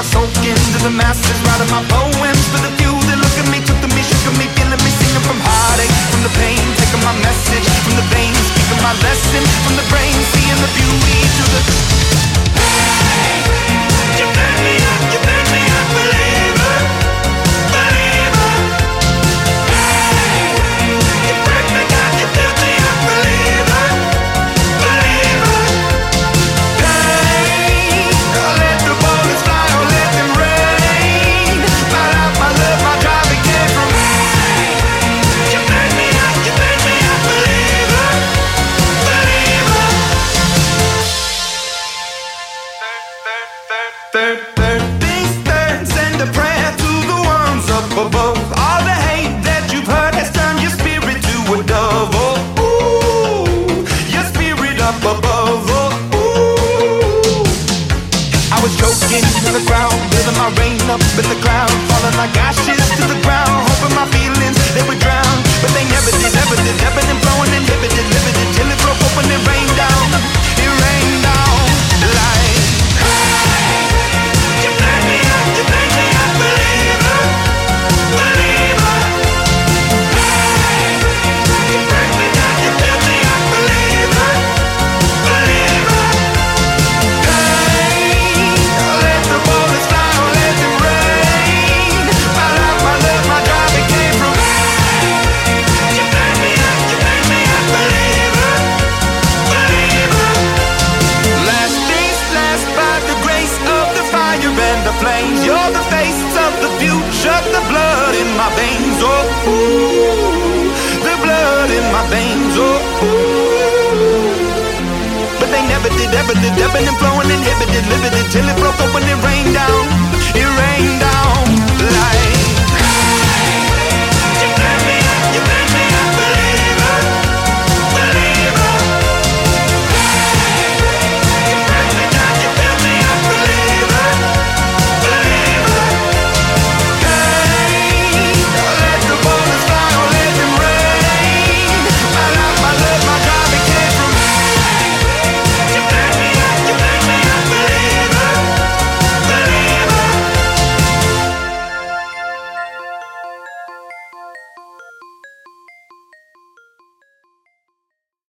my soul into the masses, writing my poems for the few that look at me, took to me, shook at me, feeling me, singing from heartache, Third, third, things third, send a prayer to the ones up above. All the hate that you've heard has turned your spirit to a dove. Oh, ooh, your spirit up above. Oh, ooh. I was choking in the crowd, building my rain up in the cloud, falling like ashes veins. Oh, ooh. But they never did, ever did, ebbing and flowing, inhibited, limited, till it broke open and rained down.